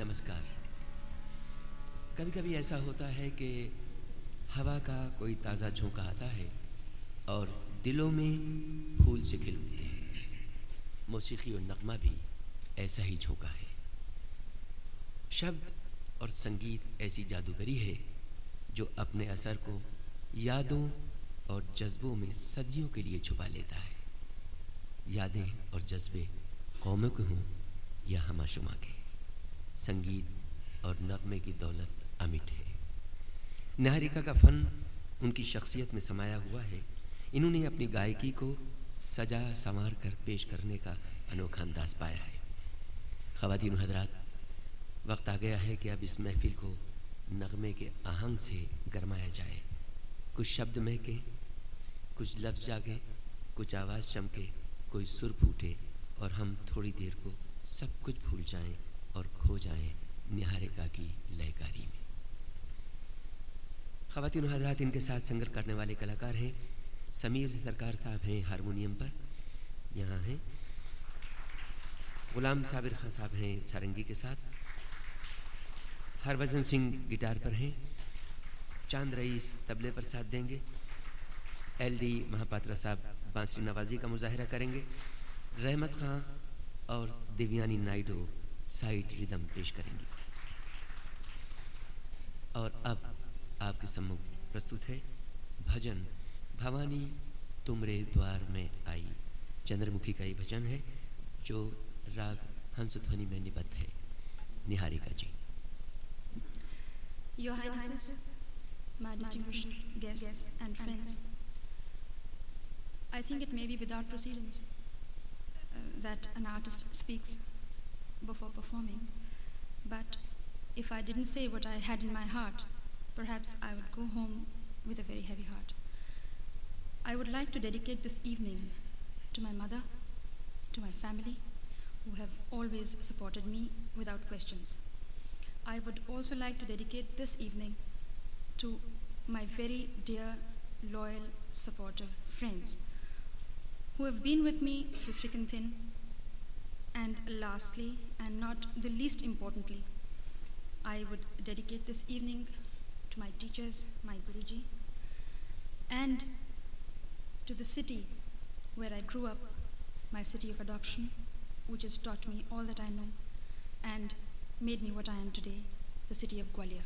नमस्कार। कभी कभी ऐसा होता है कि हवा का कोई ताज़ा झोंका आता है और दिलों में फूल से खिल उठते हैं। मौसीकी और नगमा भी ऐसा ही झोंका है। शब्द और संगीत ऐसी जादूगरी है जो अपने असर को यादों और जज्बों में सदियों के लिए छुपा लेता है। यादें और जज्बे कौमों के हों या हमाशुमा के। संगीत और नगमे की दौलत अमिट है। निहारिका का फ़न उनकी शख्सियत में समाया हुआ है। इन्होंने अपनी गायकी को सजा संवार कर पेश करने का अनोखा अंदाज पाया है। ख़वान हजरात, वक्त आ गया है कि अब इस महफिल को नगमे के आहंग से गरमाया जाए। कुछ शब्द महके, कुछ लफ्ज़ जागे, कुछ आवाज़ चमके, कोई सुर फूटे और हम थोड़ी देर को सब कुछ भूल जाएँ। और खो जाएँ निहारिका की लयकारी में। ख़वान हजरात इनके साथ संगर करने वाले कलाकार हैं। समीर सरकार साहब हैं हारमोनियम पर। यहाँ हैं। गुलाम साबिर खान साहब हैं सारंगी के साथ। हरभजन सिंह गिटार पर हैं। चाँद रईस तबले पर साथ देंगे। एल डी महापात्रा साहब बांसुरी नवाजी का मुजाहरा करेंगे। रहमत खां और दिव्यानी नाइडो साइड रिदम पेश करेंगी और अब आपके सम्मुख प्रस्तुत है भजन भवानी तुमरे द्वार में आई चंद्रमुखी का ये भजन है जो राग हंसध्वनि में निबद्ध है निहारिका जी Your Highnesses, my distinguished guests and friends, I think it may be without precedence uh, that an artist speaks before performing, but if I didn't say what I had in my heart, perhaps I would go home with a very heavy heart. I would like to dedicate this evening to my mother, to my family, who have always supported me without questions. I would also like to dedicate this evening to my very dear, loyal, supportive friends who have been with me through thick and thin. And lastly, and not the least importantly, I would dedicate this evening to my teachers, my Guruji, and to the city where I grew up, my city of adoption, which has taught me all that I know and made me what I am today, the city of Gwalior.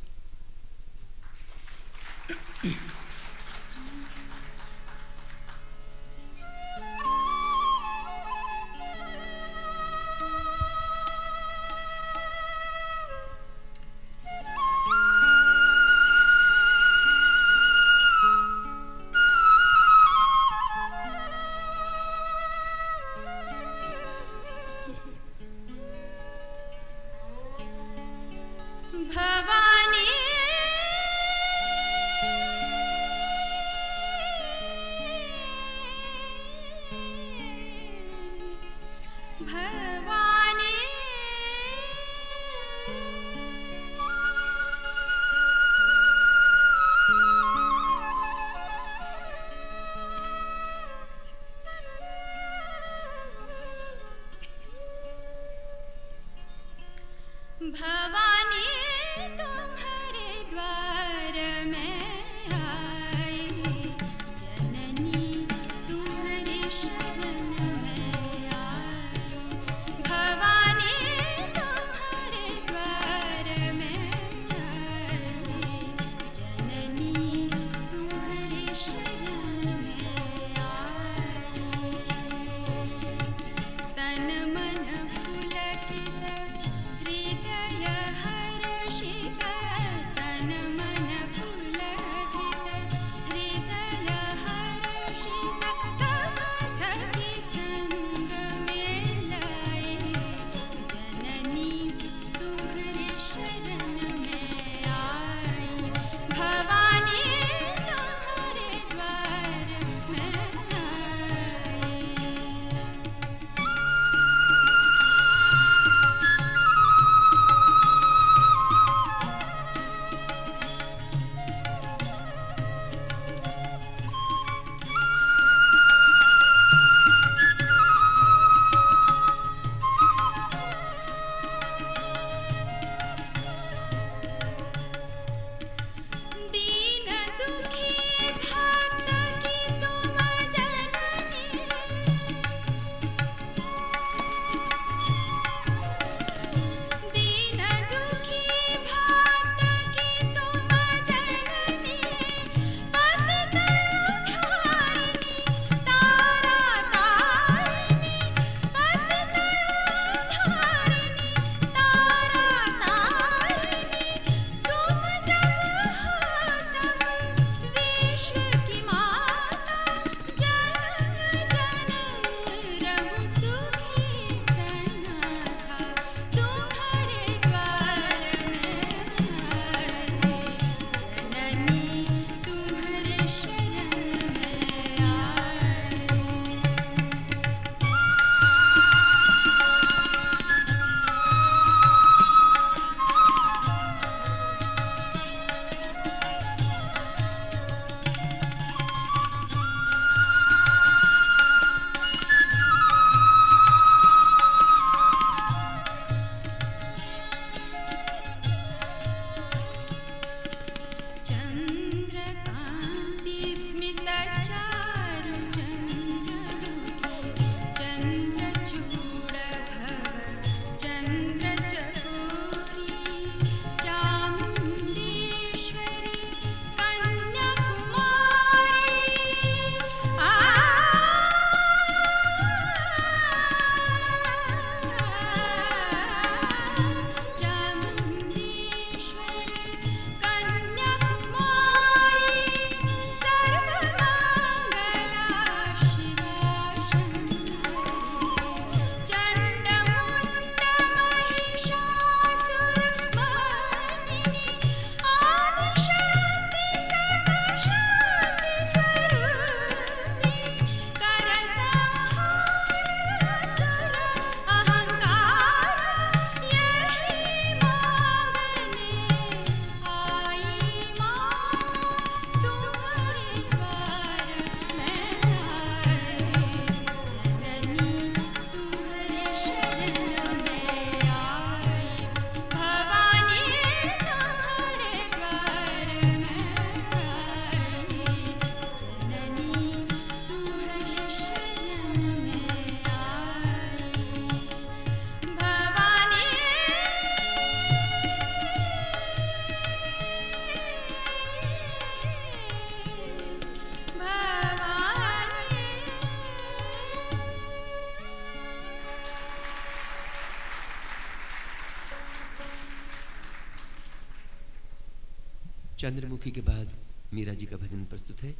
Chandramukhi के बाद मीरा जी का भजन प्रस्तुत है,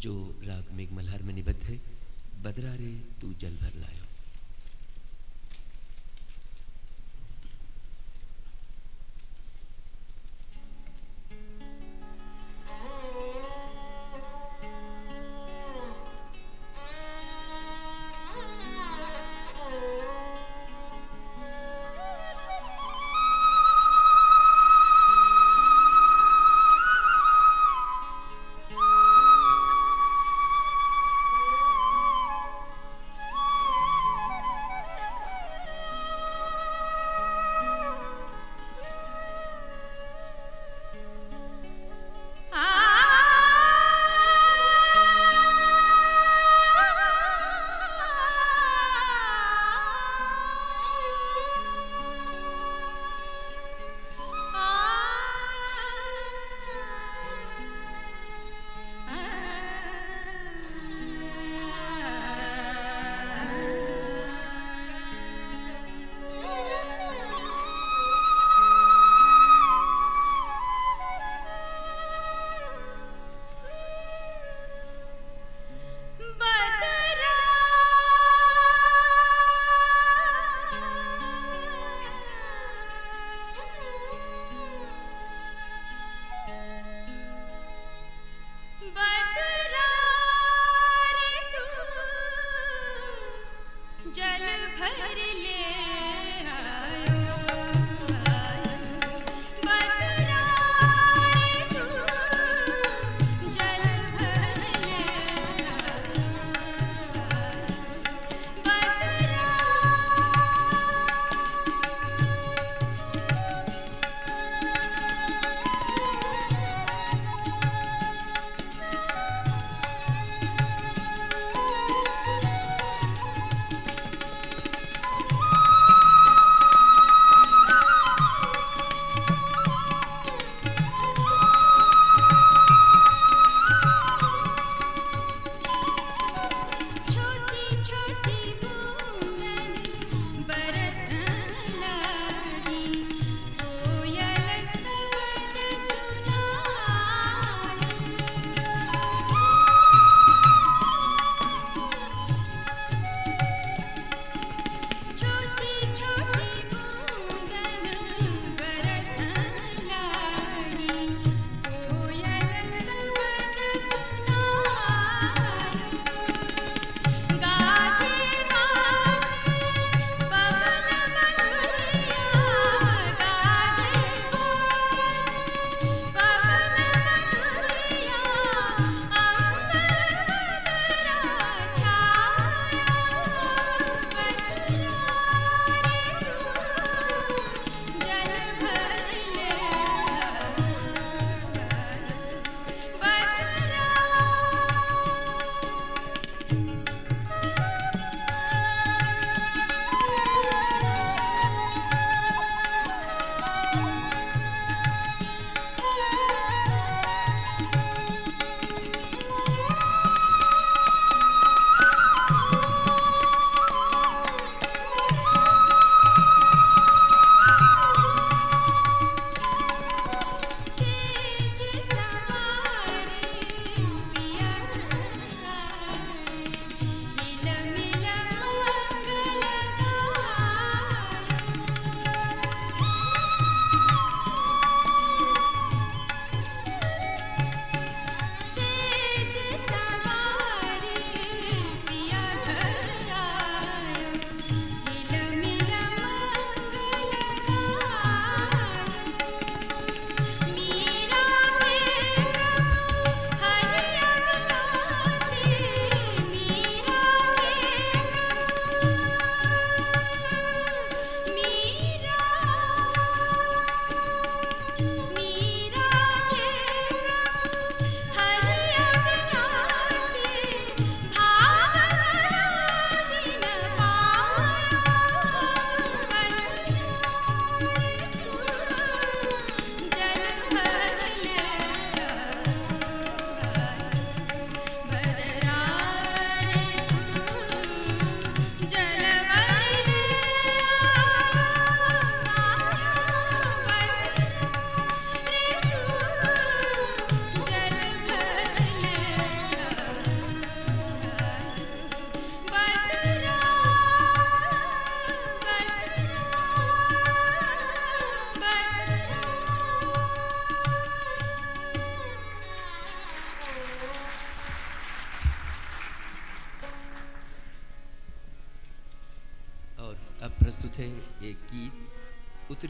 जो राग मेघ मल्हार में निबद्ध है। बदरा रे तू जल भर लायो।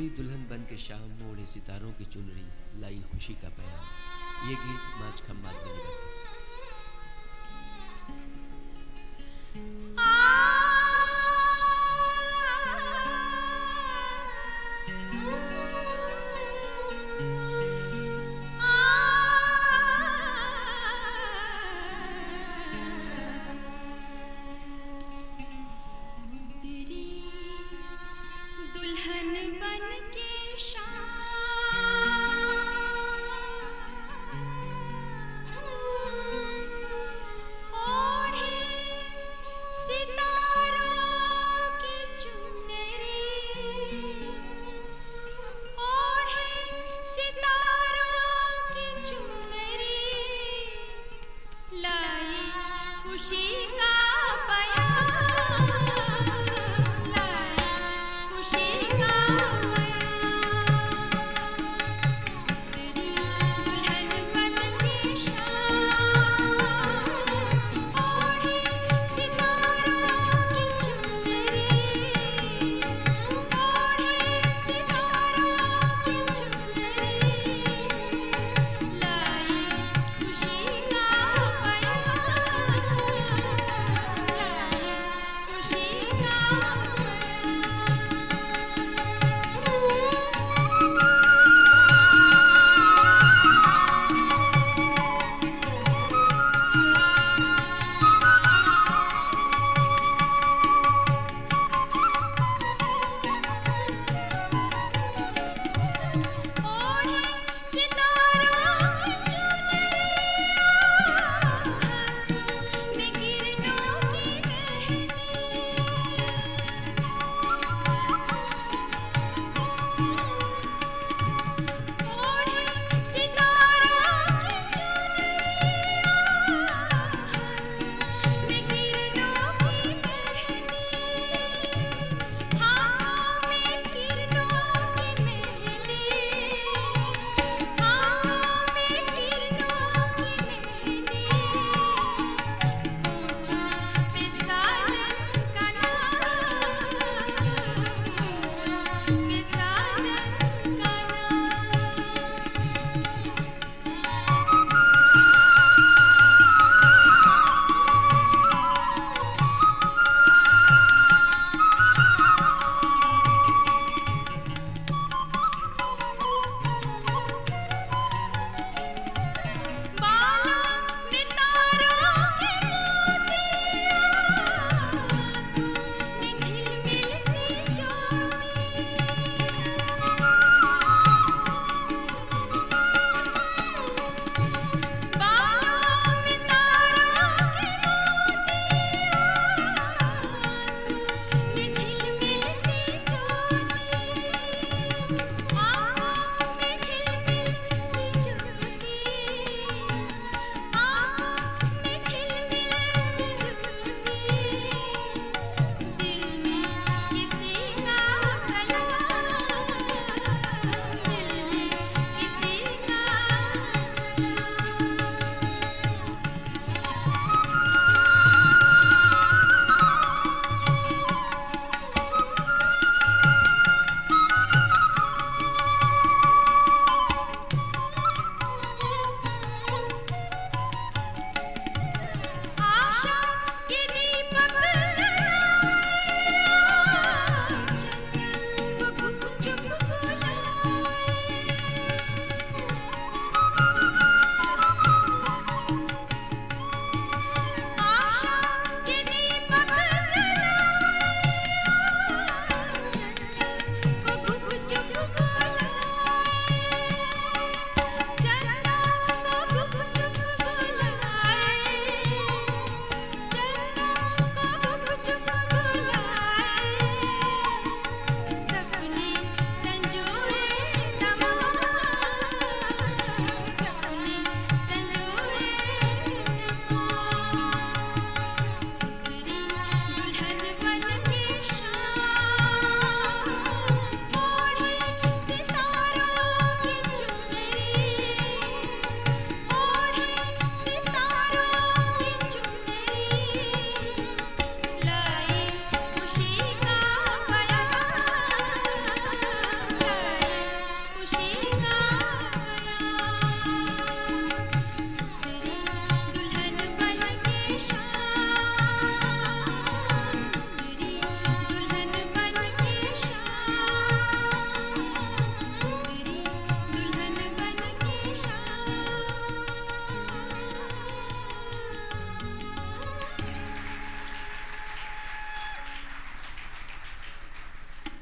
गीत दुल्हन बन के शाम मोड़े सितारों की चुनरी लाई खुशी का बयान। ये गीत माच खम्बात में निकलता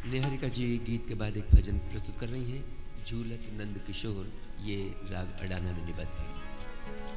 निहारिका जी गीत के बाद एक भजन प्रस्तुत कर रही हैं झूलत नंद किशोर, ये राग अडाना में निबद्ध है।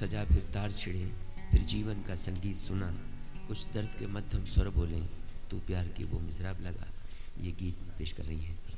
सजा फिर तार छिड़े, फिर जीवन का संगीत सुना। कुछ दर्द के मध्यम स्वर बोले, तू प्यार की वो मिजराब लगा। ये गीत पेश कर रही हैं।